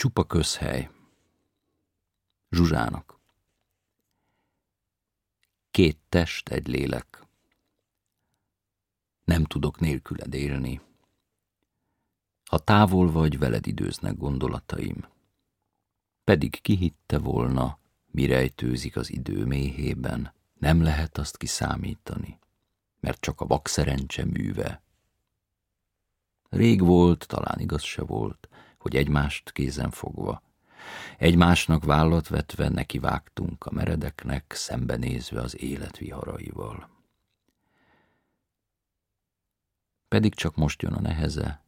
Csupa közhely. Zsuzsának. Két test, egy lélek. Nem tudok nélküled élni. Ha távol vagy, veled időznek gondolataim. Pedig kihitte volna, mi rejtőzik az idő méhében, nem lehet azt kiszámítani, mert csak a vakszerencse műve. Rég volt, talán igaz se volt, hogy egymást kézen fogva, egymásnak vállat vetve nekivágtunk a meredeknek, szembenézve az élet viharaival. Pedig csak most jön a neheze,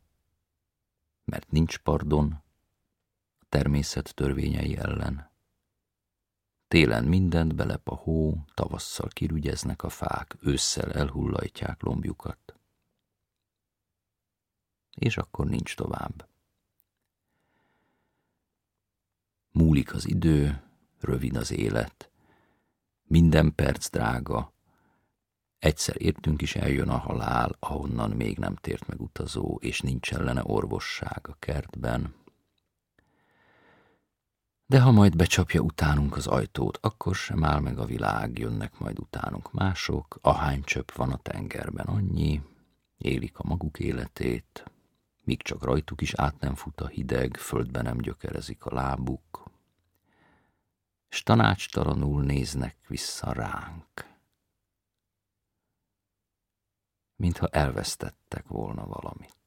mert nincs pardon a természet törvényei ellen. Télen mindent belep a hó, tavasszal kirügyeznek a fák, ősszel elhullajtják lombjukat. És akkor nincs tovább. Múlik az idő, rövid az élet, minden perc drága, egyszer értünk is eljön a halál, ahonnan még nem tért meg utazó, és nincs ellene orvosság a kertben. De ha majd becsapja utánunk az ajtót, akkor sem áll meg a világ, jönnek majd utánunk mások, ahány csöpp van a tengerben annyi, élik a maguk életét, míg csak rajtuk is át nem fut a hideg, földbe nem gyökerezik a lábuk, s tanácstalanul néznek vissza ránk, mintha elvesztettek volna valamit.